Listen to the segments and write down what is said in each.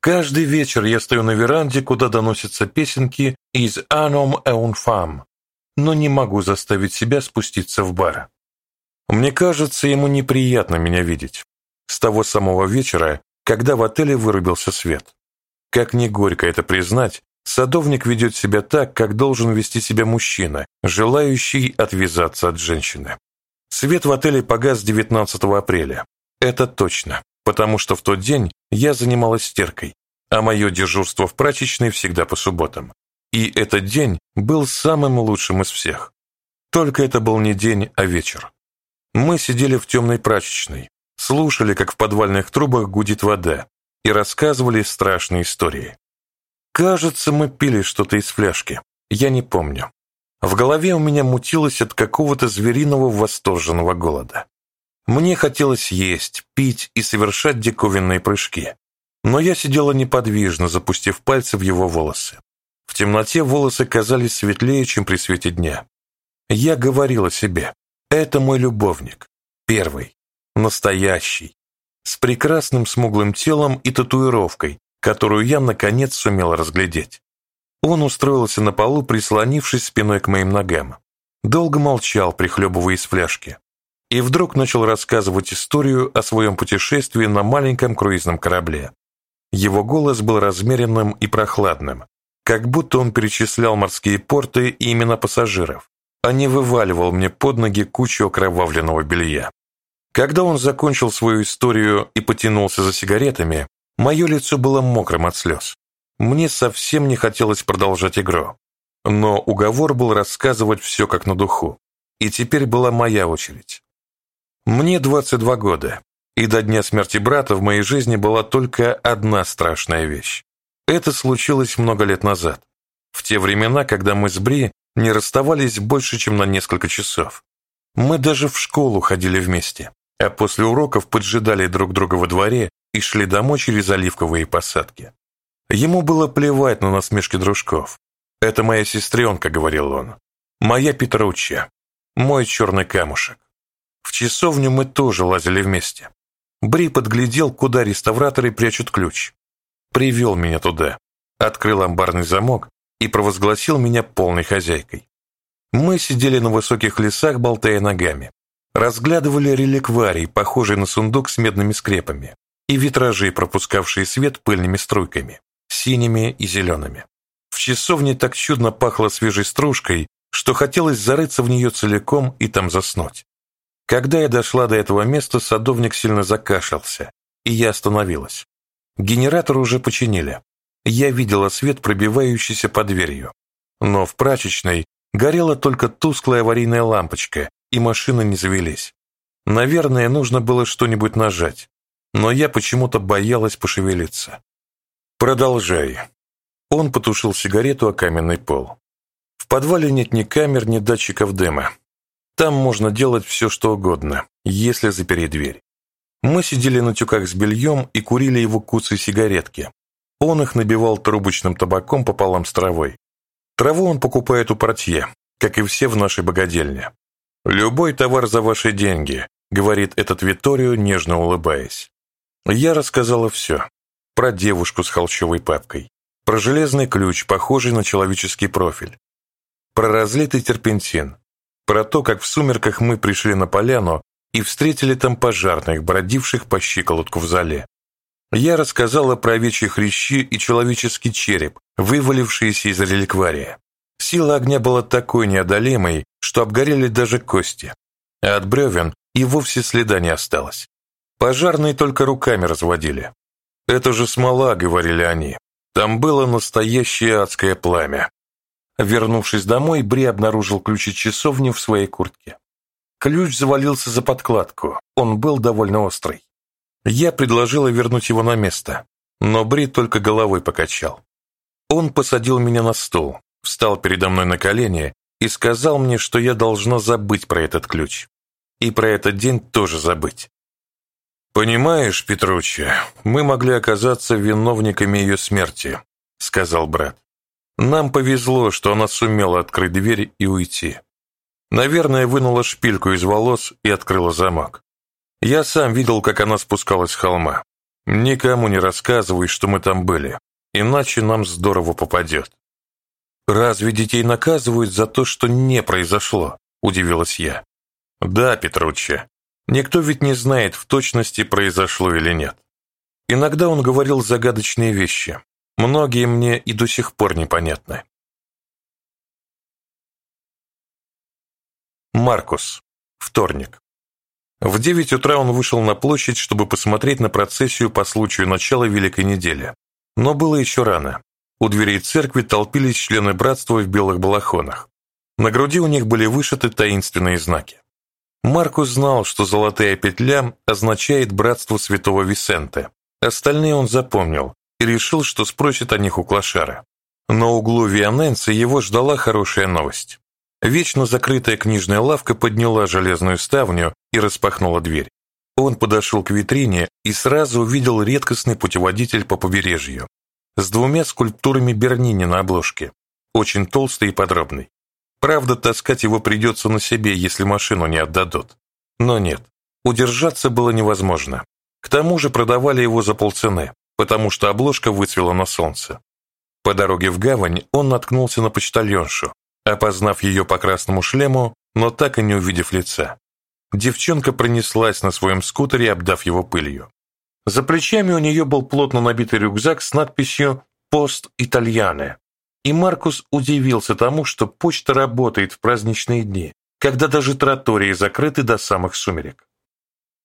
Каждый вечер я стою на веранде, куда доносятся песенки из «Anom eun fam», но не могу заставить себя спуститься в бар. Мне кажется, ему неприятно меня видеть. С того самого вечера, когда в отеле вырубился свет. Как ни горько это признать, садовник ведет себя так, как должен вести себя мужчина, желающий отвязаться от женщины. Свет в отеле погас 19 апреля. Это точно, потому что в тот день я занималась стиркой, а мое дежурство в прачечной всегда по субботам. И этот день был самым лучшим из всех. Только это был не день, а вечер. Мы сидели в темной прачечной, слушали, как в подвальных трубах гудит вода, и рассказывали страшные истории. Кажется, мы пили что-то из фляжки. Я не помню. В голове у меня мутилось от какого-то звериного восторженного голода. Мне хотелось есть, пить и совершать диковинные прыжки. Но я сидела неподвижно, запустив пальцы в его волосы. В темноте волосы казались светлее, чем при свете дня. Я говорила себе, это мой любовник, первый, настоящий, с прекрасным смуглым телом и татуировкой, которую я, наконец, сумела разглядеть. Он устроился на полу, прислонившись спиной к моим ногам. Долго молчал, прихлебывая из фляжки. И вдруг начал рассказывать историю о своем путешествии на маленьком круизном корабле. Его голос был размеренным и прохладным, как будто он перечислял морские порты и имена пассажиров, а не вываливал мне под ноги кучу окровавленного белья. Когда он закончил свою историю и потянулся за сигаретами, мое лицо было мокрым от слез. Мне совсем не хотелось продолжать игру. Но уговор был рассказывать все как на духу. И теперь была моя очередь. Мне 22 года, и до дня смерти брата в моей жизни была только одна страшная вещь. Это случилось много лет назад, в те времена, когда мы с Бри не расставались больше, чем на несколько часов. Мы даже в школу ходили вместе, а после уроков поджидали друг друга во дворе и шли домой через оливковые посадки. Ему было плевать на насмешки дружков. «Это моя сестренка», — говорил он. «Моя Петручча. Мой черный камушек». В часовню мы тоже лазили вместе. Бри подглядел, куда реставраторы прячут ключ. Привел меня туда, открыл амбарный замок и провозгласил меня полной хозяйкой. Мы сидели на высоких лесах, болтая ногами. Разглядывали реликварий, похожий на сундук с медными скрепами, и витражи, пропускавшие свет пыльными струйками, синими и зелеными. В часовне так чудно пахло свежей стружкой, что хотелось зарыться в нее целиком и там заснуть. Когда я дошла до этого места, садовник сильно закашлялся, и я остановилась. Генератор уже починили. Я видела свет, пробивающийся под дверью. Но в прачечной горела только тусклая аварийная лампочка, и машины не завелись. Наверное, нужно было что-нибудь нажать, но я почему-то боялась пошевелиться. «Продолжай». Он потушил сигарету о каменный пол. В подвале нет ни камер, ни датчиков дыма. Там можно делать все, что угодно, если запереть дверь. Мы сидели на тюках с бельем и курили его куцы сигаретки. Он их набивал трубочным табаком пополам с травой. Траву он покупает у портье, как и все в нашей богадельне. «Любой товар за ваши деньги», — говорит этот Виторио, нежно улыбаясь. Я рассказала все. Про девушку с холщовой папкой, про железный ключ, похожий на человеческий профиль, про разлитый терпентин, про то, как в сумерках мы пришли на поляну и встретили там пожарных, бродивших по щиколотку в зале. Я рассказала про овечьи хрящи и человеческий череп, вывалившиеся из реликвария. Сила огня была такой неодолимой, что обгорели даже кости, а от бревен и вовсе следа не осталось. Пожарные только руками разводили. «Это же смола», — говорили они. «Там было настоящее адское пламя». Вернувшись домой, Бри обнаружил ключи часовни в своей куртке. Ключ завалился за подкладку, он был довольно острый. Я предложила вернуть его на место, но Бри только головой покачал. Он посадил меня на стул, встал передо мной на колени и сказал мне, что я должна забыть про этот ключ. И про этот день тоже забыть. «Понимаешь, Петруччи, мы могли оказаться виновниками ее смерти», — сказал брат. Нам повезло, что она сумела открыть дверь и уйти. Наверное, вынула шпильку из волос и открыла замок. Я сам видел, как она спускалась с холма. Никому не рассказывай, что мы там были, иначе нам здорово попадет. Разве детей наказывают за то, что не произошло? Удивилась я. Да, Петруччи. Никто ведь не знает в точности, произошло или нет. Иногда он говорил загадочные вещи. Многие мне и до сих пор непонятны. Маркус. Вторник. В девять утра он вышел на площадь, чтобы посмотреть на процессию по случаю начала Великой недели. Но было еще рано. У дверей церкви толпились члены братства в белых балахонах. На груди у них были вышиты таинственные знаки. Маркус знал, что золотая петля означает братство святого Висенте. Остальные он запомнил и решил, что спросит о них у Клашара. На углу Вианенца его ждала хорошая новость. Вечно закрытая книжная лавка подняла железную ставню и распахнула дверь. Он подошел к витрине и сразу увидел редкостный путеводитель по побережью с двумя скульптурами Бернини на обложке, очень толстый и подробный. Правда, таскать его придется на себе, если машину не отдадут. Но нет, удержаться было невозможно. К тому же продавали его за полцены, потому что обложка выцвела на солнце. По дороге в гавань он наткнулся на почтальоншу, опознав ее по красному шлему, но так и не увидев лица. Девчонка пронеслась на своем скутере, обдав его пылью. За плечами у нее был плотно набитый рюкзак с надписью «Пост Итальяне». И Маркус удивился тому, что почта работает в праздничные дни, когда даже тротории закрыты до самых сумерек.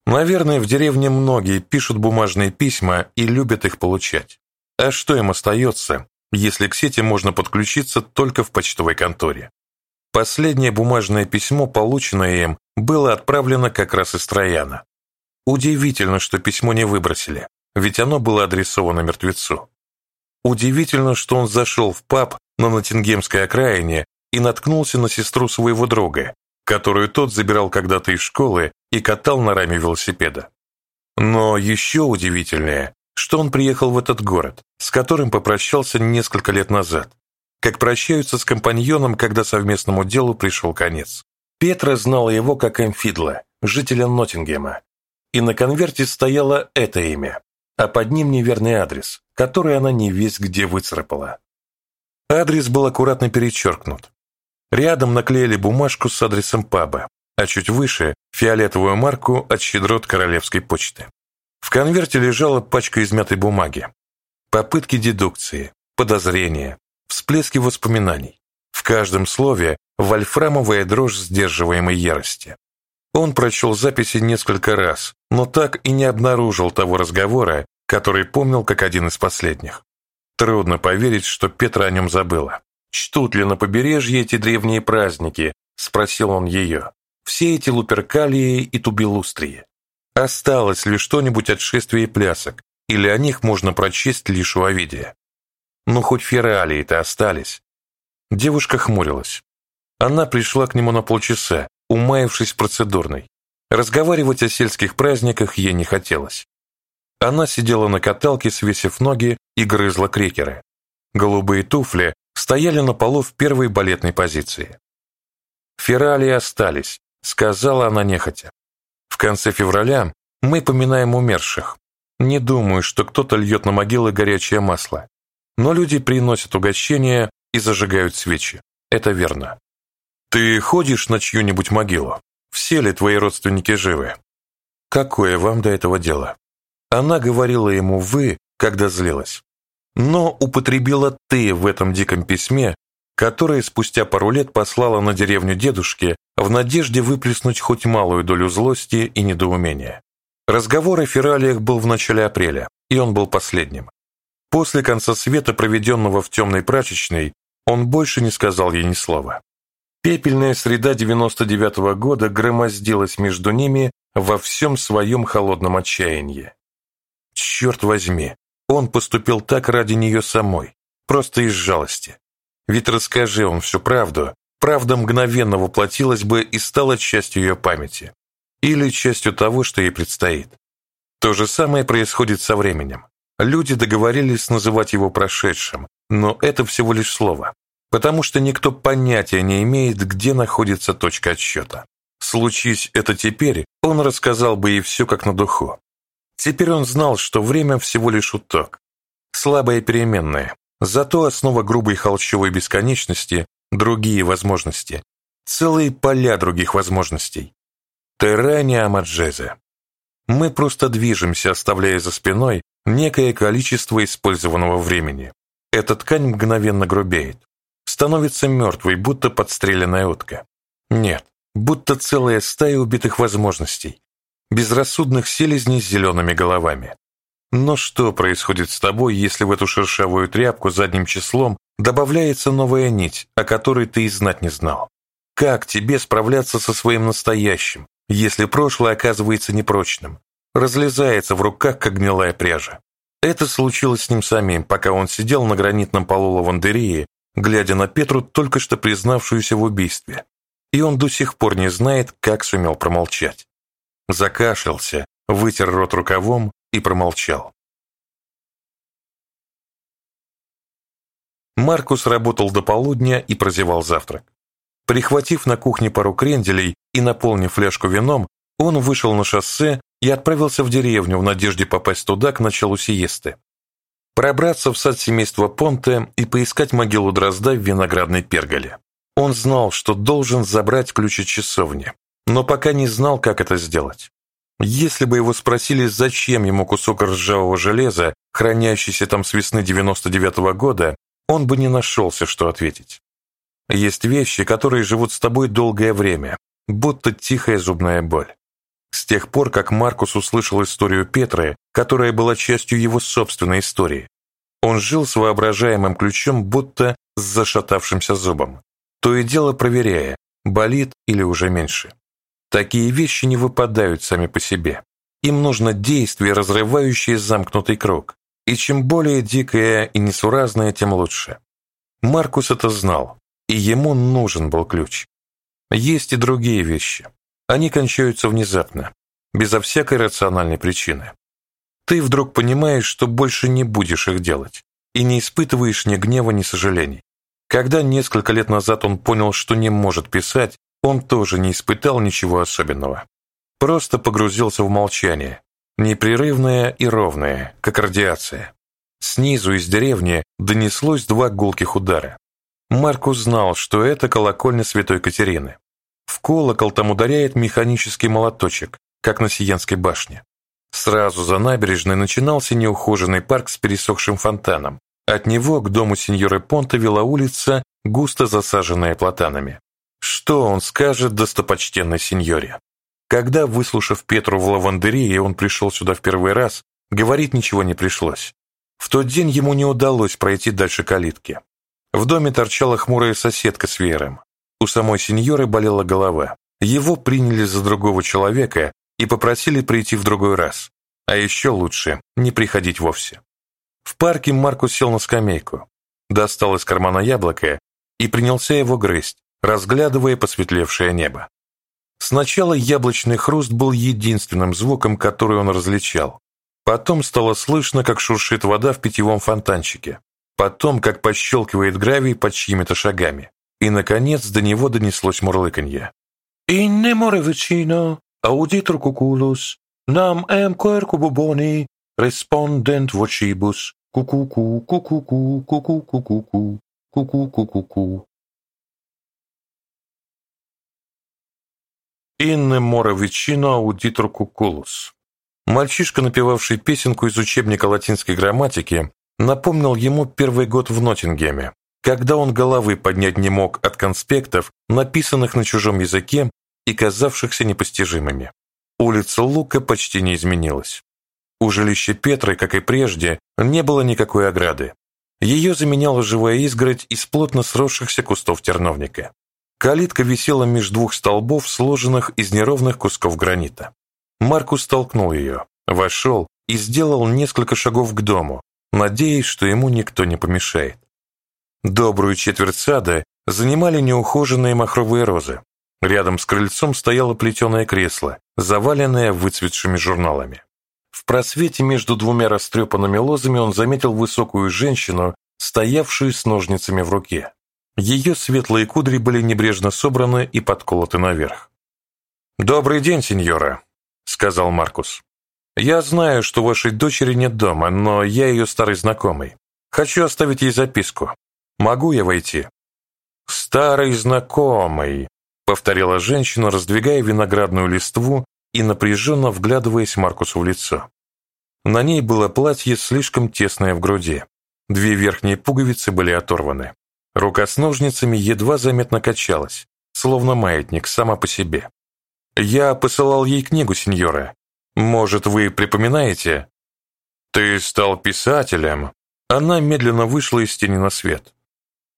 Наверное, в деревне многие пишут бумажные письма и любят их получать. А что им остается, если к сети можно подключиться только в почтовой конторе? Последнее бумажное письмо, полученное им, было отправлено как раз из Трояна. Удивительно, что письмо не выбросили, ведь оно было адресовано мертвецу. Удивительно, что он зашел в паб на Ноттингемской окраине и наткнулся на сестру своего друга, которую тот забирал когда-то из школы и катал на раме велосипеда. Но еще удивительнее, что он приехал в этот город, с которым попрощался несколько лет назад, как прощаются с компаньоном, когда совместному делу пришел конец. Петра знала его как Эмфидла, жителя Ноттингема, и на конверте стояло это имя, а под ним неверный адрес, который она не весь где выцарапала. Адрес был аккуратно перечеркнут. Рядом наклеили бумажку с адресом паба, а чуть выше – фиолетовую марку от щедрот королевской почты. В конверте лежала пачка измятой бумаги. Попытки дедукции, подозрения, всплески воспоминаний. В каждом слове вольфрамовая дрожь сдерживаемой ярости. Он прочел записи несколько раз, но так и не обнаружил того разговора, который помнил как один из последних. Трудно поверить, что Петра о нем забыла. «Чтут ли на побережье эти древние праздники?» – спросил он ее. «Все эти луперкалии и тубилустрии. Осталось ли что-нибудь от шествия и плясок, или о них можно прочесть лишь у Овидия? Ну, хоть фералии-то остались». Девушка хмурилась. Она пришла к нему на полчаса, умаявшись процедурной. Разговаривать о сельских праздниках ей не хотелось. Она сидела на каталке, свесив ноги, и грызла крекеры. Голубые туфли стояли на полу в первой балетной позиции. «Фералии остались», — сказала она нехотя. «В конце февраля мы поминаем умерших. Не думаю, что кто-то льет на могилы горячее масло. Но люди приносят угощения и зажигают свечи. Это верно. Ты ходишь на чью-нибудь могилу? Все ли твои родственники живы? Какое вам до этого дело? Она говорила ему «вы», когда злилась. Но употребила «ты» в этом диком письме, которое спустя пару лет послала на деревню дедушки в надежде выплеснуть хоть малую долю злости и недоумения. Разговор о фералиях был в начале апреля, и он был последним. После конца света, проведенного в темной прачечной, он больше не сказал ей ни слова. Пепельная среда 99 -го года громоздилась между ними во всем своем холодном отчаянии. Черт возьми, он поступил так ради нее самой, просто из жалости. Ведь расскажи он всю правду, правда мгновенно воплотилась бы и стала частью ее памяти. Или частью того, что ей предстоит. То же самое происходит со временем. Люди договорились называть его прошедшим, но это всего лишь слово, потому что никто понятия не имеет, где находится точка отсчета. Случись это теперь, он рассказал бы ей все как на духу. Теперь он знал, что время всего лишь уток. Слабая переменная, зато основа грубой холщовой бесконечности – другие возможности. Целые поля других возможностей. Террания Амаджезе. Мы просто движемся, оставляя за спиной некое количество использованного времени. Эта ткань мгновенно грубеет. Становится мертвой, будто подстреленная утка. Нет, будто целая стая убитых возможностей. Безрассудных селезней с зелеными головами. Но что происходит с тобой, если в эту шершавую тряпку задним числом добавляется новая нить, о которой ты и знать не знал? Как тебе справляться со своим настоящим, если прошлое оказывается непрочным, разлезается в руках, как гнилая пряжа? Это случилось с ним самим, пока он сидел на гранитном полу лавандерии, глядя на Петру, только что признавшуюся в убийстве. И он до сих пор не знает, как сумел промолчать. Закашлялся, вытер рот рукавом и промолчал. Маркус работал до полудня и прозевал завтрак. Прихватив на кухне пару кренделей и наполнив фляжку вином, он вышел на шоссе и отправился в деревню в надежде попасть туда к началу сиесты. Пробраться в сад семейства Понте и поискать могилу Дрозда в виноградной перголе. Он знал, что должен забрать ключ от часовни, но пока не знал, как это сделать. Если бы его спросили, зачем ему кусок ржавого железа, хранящийся там с весны 99 -го года, он бы не нашелся, что ответить. Есть вещи, которые живут с тобой долгое время, будто тихая зубная боль. С тех пор, как Маркус услышал историю Петры, которая была частью его собственной истории, он жил с воображаемым ключом, будто с зашатавшимся зубом, то и дело проверяя, болит или уже меньше. Такие вещи не выпадают сами по себе. Им нужно действие, разрывающее замкнутый круг. И чем более дикое и несуразное, тем лучше. Маркус это знал, и ему нужен был ключ. Есть и другие вещи. Они кончаются внезапно, безо всякой рациональной причины. Ты вдруг понимаешь, что больше не будешь их делать, и не испытываешь ни гнева, ни сожалений. Когда несколько лет назад он понял, что не может писать, он тоже не испытал ничего особенного. Просто погрузился в молчание, непрерывное и ровное, как радиация. Снизу из деревни донеслось два гулких удара. Маркус знал, что это колокольня Святой Катерины. В колокол там ударяет механический молоточек, как на Сиенской башне. Сразу за набережной начинался неухоженный парк с пересохшим фонтаном. От него к дому сеньоры Понта вела улица, густо засаженная платанами. Что он скажет достопочтенной сеньоре? Когда, выслушав Петру в лавандерии, он пришел сюда в первый раз, говорить ничего не пришлось. В тот день ему не удалось пройти дальше калитки. В доме торчала хмурая соседка с веером. У самой сеньоры болела голова. Его приняли за другого человека и попросили прийти в другой раз. А еще лучше не приходить вовсе. В парке Маркус сел на скамейку, достал из кармана яблоко и принялся его грызть, разглядывая посветлевшее небо. Сначала яблочный хруст был единственным звуком, который он различал. Потом стало слышно, как шуршит вода в питьевом фонтанчике. Потом, как пощелкивает гравий под чьими-то шагами. И, наконец, до него донеслось мурлыканье. «Инне море auditor cuculus, nam em quercu buboni, respondent vocibus, ку-ку-ку, ку-ку-ку, ку-ку-ку-ку, ку-ку-ку-ку-ку». Инне vicino, auditor cuculus. Мальчишка, напевавший песенку из учебника латинской грамматики, напомнил ему первый год в Ноттингеме, когда он головы поднять не мог от конспектов, написанных на чужом языке и казавшихся непостижимыми. Улица Лука почти не изменилась. У жилища Петры, как и прежде, не было никакой ограды. Ее заменяла живая изгородь из плотно сросшихся кустов терновника. Калитка висела между двух столбов, сложенных из неровных кусков гранита. Маркус толкнул ее, вошел и сделал несколько шагов к дому, надеясь, что ему никто не помешает. Добрую четверть сада занимали неухоженные махровые розы. Рядом с крыльцом стояло плетеное кресло, заваленное выцветшими журналами. В просвете между двумя растрепанными лозами он заметил высокую женщину, стоявшую с ножницами в руке. Ее светлые кудри были небрежно собраны и подколоты наверх. «Добрый день, сеньора», — сказал Маркус. Я знаю, что вашей дочери нет дома, но я ее старый знакомый. Хочу оставить ей записку. Могу я войти?» «Старый знакомый», — повторила женщина, раздвигая виноградную листву и напряженно вглядываясь Маркусу в лицо. На ней было платье слишком тесное в груди. Две верхние пуговицы были оторваны. Рука с ножницами едва заметно качалась, словно маятник сама по себе. «Я посылал ей книгу, сеньора. Может, вы припоминаете?» «Ты стал писателем?» Она медленно вышла из тени на свет.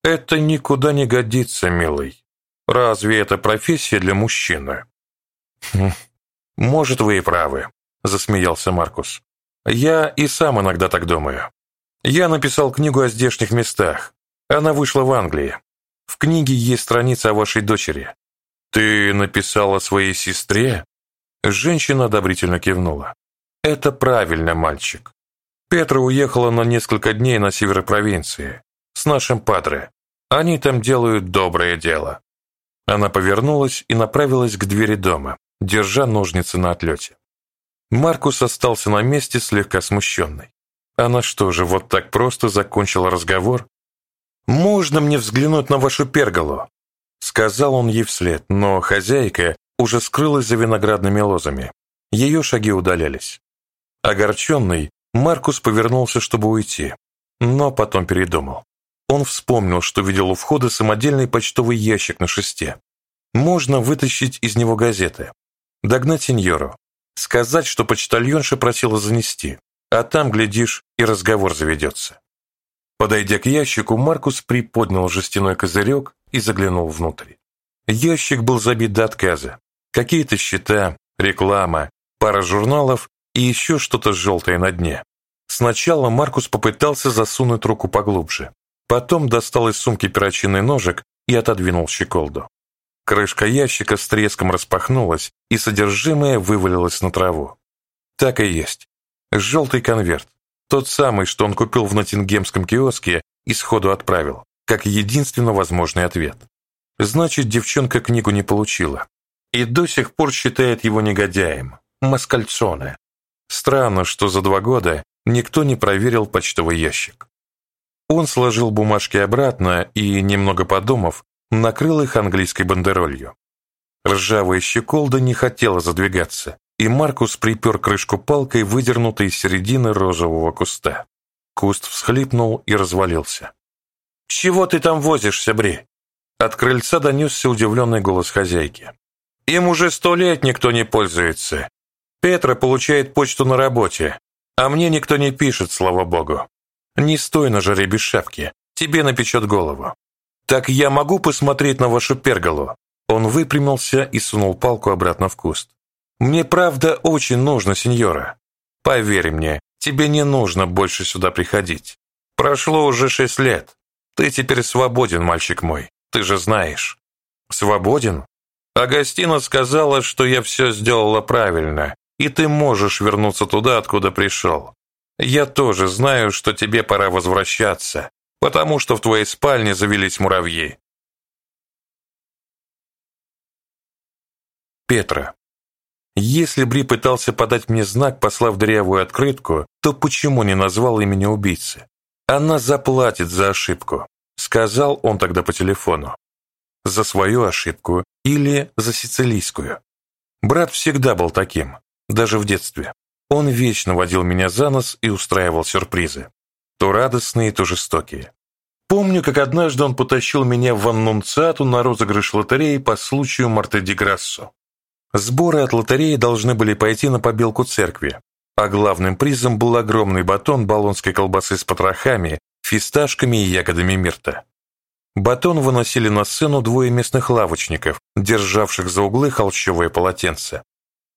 «Это никуда не годится, милый. Разве это профессия для мужчины?» «Хм, «Может, вы и правы», — засмеялся Маркус. «Я и сам иногда так думаю. Я написал книгу о здешних местах. Она вышла в Англии. В книге есть страница о вашей дочери. Ты написал о своей сестре?» Женщина одобрительно кивнула. «Это правильно, мальчик. Петра уехала на несколько дней на север провинции. С нашим падре. Они там делают доброе дело». Она повернулась и направилась к двери дома, держа ножницы на отлете. Маркус остался на месте слегка смущенный. Она что же, вот так просто закончила разговор? «Можно мне взглянуть на вашу перголу?» Сказал он ей вслед, но хозяйка уже скрылась за виноградными лозами. Ее шаги удалялись. Огорченный, Маркус повернулся, чтобы уйти, но потом передумал. Он вспомнил, что видел у входа самодельный почтовый ящик на шесте. Можно вытащить из него газеты, догнать сеньору, сказать, что почтальонша просила занести, а там, глядишь, и разговор заведется. Подойдя к ящику, Маркус приподнял жестяной козырек и заглянул внутрь. Ящик был забит до отказа. Какие-то счета, реклама, пара журналов и еще что-то желтое на дне. Сначала Маркус попытался засунуть руку поглубже. Потом достал из сумки перочинный ножик и отодвинул щеколду. Крышка ящика с треском распахнулась, и содержимое вывалилось на траву. Так и есть. Желтый конверт. Тот самый, что он купил в Ноттингемском киоске и сходу отправил, как единственно возможный ответ. Значит, девчонка книгу не получила. И до сих пор считает его негодяем, маскальцоне. Странно, что за два года никто не проверил почтовый ящик. Он сложил бумажки обратно и, немного подумав, накрыл их английской бандеролью. Ржавая щеколда не хотела задвигаться, и Маркус припер крышку палкой, выдернутой из середины розового куста. Куст всхлипнул и развалился. «Чего ты там возишься, Бри?» От крыльца донесся удивленный голос хозяйки. «Им уже сто лет никто не пользуется. Петра получает почту на работе, а мне никто не пишет, слава богу. Не стой на жаре без шапки, тебе напечет голову. «Так я могу посмотреть на вашу перголу?» Он выпрямился и сунул палку обратно в куст. «Мне правда очень нужно, сеньора. Поверь мне, тебе не нужно больше сюда приходить. Прошло уже шесть лет. Ты теперь свободен, мальчик мой, ты же знаешь». «Свободен?» Агастина сказала, что я все сделала правильно, и ты можешь вернуться туда, откуда пришел. Я тоже знаю, что тебе пора возвращаться, потому что в твоей спальне завелись муравьи. Петра. Если Бри пытался подать мне знак, послав дырявую открытку, то почему не назвал имени убийцы? Она заплатит за ошибку, сказал он тогда по телефону. За свою ошибку или за сицилийскую. Брат всегда был таким, даже в детстве. Он вечно водил меня за нос и устраивал сюрпризы то радостные, то жестокие. Помню, как однажды он потащил меня в аннунциату на розыгрыш лотереи по случаю Марте ди Грассо. Сборы от лотереи должны были пойти на побелку церкви, а главным призом был огромный батон баллонской колбасы с потрохами, фисташками и ягодами мирта. Батон выносили на сцену двое местных лавочников, державших за углы холщовое полотенце.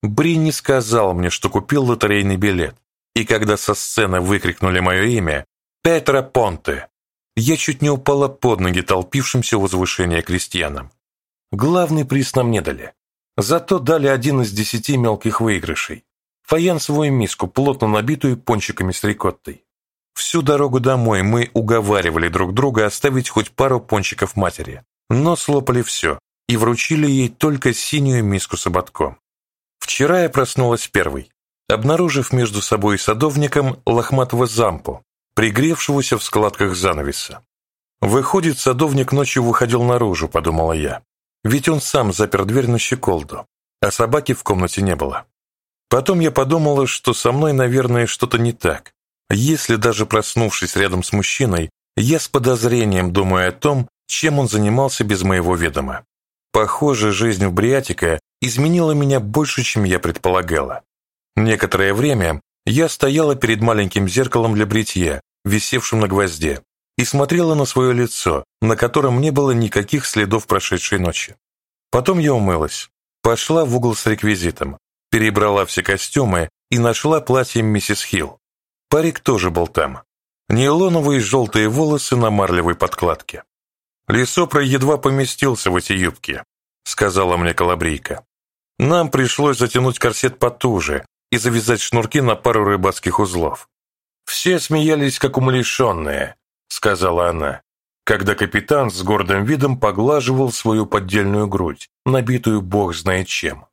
Бри не сказал мне, что купил лотерейный билет, и когда со сцены выкрикнули мое имя, «Петро Понте!» Я чуть не упала под ноги толпившимся возвышения крестьянам. Главный приз нам не дали. Зато дали один из десяти мелких выигрышей. Фаянсовую миску, плотно набитую пончиками с рикоттой. Всю дорогу домой мы уговаривали друг друга оставить хоть пару пончиков матери, но слопали все и вручили ей только синюю миску с ободком. Вчера я проснулась первой. обнаружив между собой и садовником лохматого зампу, пригревшегося в складках занавеса. «Выходит, садовник ночью выходил наружу», — подумала я. «Ведь он сам запер дверь на щеколду, а собаки в комнате не было». Потом я подумала, что со мной, наверное, что-то не так. Если даже проснувшись рядом с мужчиной, я с подозрением думаю о том, чем он занимался без моего ведома. Похоже, жизнь в Бриатика изменила меня больше, чем я предполагала. Некоторое время я стояла перед маленьким зеркалом для бритья, висевшим на гвозде, и смотрела на свое лицо, на котором не было никаких следов прошедшей ночи. Потом я умылась, пошла в угол с реквизитом, перебрала все костюмы и нашла платье миссис Хилл. Парик тоже был там. Нейлоновые желтые волосы на марлевой подкладке. Лисопра едва поместился в эти юбки, сказала мне Калабрийка. Нам пришлось затянуть корсет потуже и завязать шнурки на пару рыбацких узлов. Все смеялись, как умалишенные, сказала она, когда капитан с гордым видом поглаживал свою поддельную грудь, набитую бог знает чем.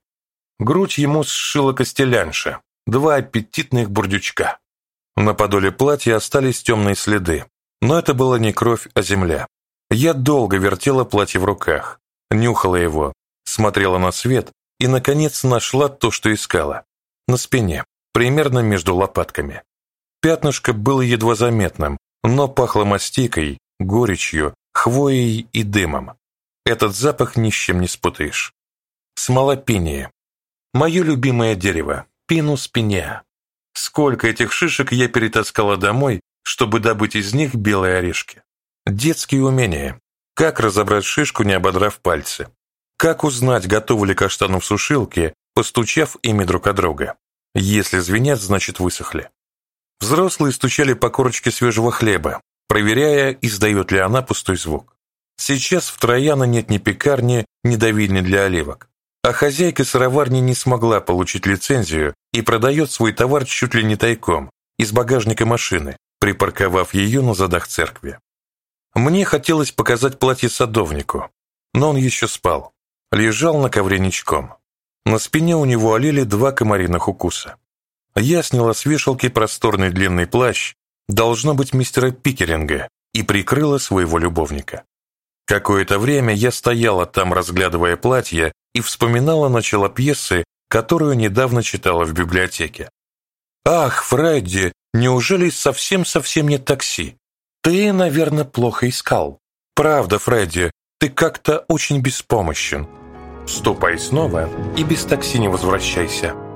Грудь ему сшила костелянша, два аппетитных бурдючка. На подоле платья остались темные следы, но это была не кровь, а земля. Я долго вертела платье в руках, нюхала его, смотрела на свет и, наконец, нашла то, что искала. На спине, примерно между лопатками. Пятнышко было едва заметным, но пахло мастикой, горечью, хвоей и дымом. Этот запах ни с чем не спутаешь. Смола пиния, Мое любимое дерево – пинус пиния. Сколько этих шишек я перетаскала домой, чтобы добыть из них белые орешки. Детские умения. Как разобрать шишку, не ободрав пальцы. Как узнать, готовы ли каштаны в сушилке, постучав ими друг от друга. Если звенят, значит высохли. Взрослые стучали по корочке свежего хлеба, проверяя, издает ли она пустой звук. Сейчас в Трояна нет ни пекарни, ни давильни для оливок. А хозяйка сыроварни не смогла получить лицензию и продает свой товар чуть ли не тайком, из багажника машины, припарковав ее на задах церкви. Мне хотелось показать платье садовнику, но он еще спал, лежал на ковре ничком. На спине у него олели два комариных укуса. Я сняла с вешалки просторный длинный плащ, должно быть мистера Пикеринга, и прикрыла своего любовника. Какое-то время я стояла там, разглядывая платье, и вспоминала начало пьесы, которую недавно читала в библиотеке. «Ах, Фредди, неужели совсем-совсем не такси? Ты, наверное, плохо искал. Правда, Фредди, ты как-то очень беспомощен. Ступай снова и без такси не возвращайся».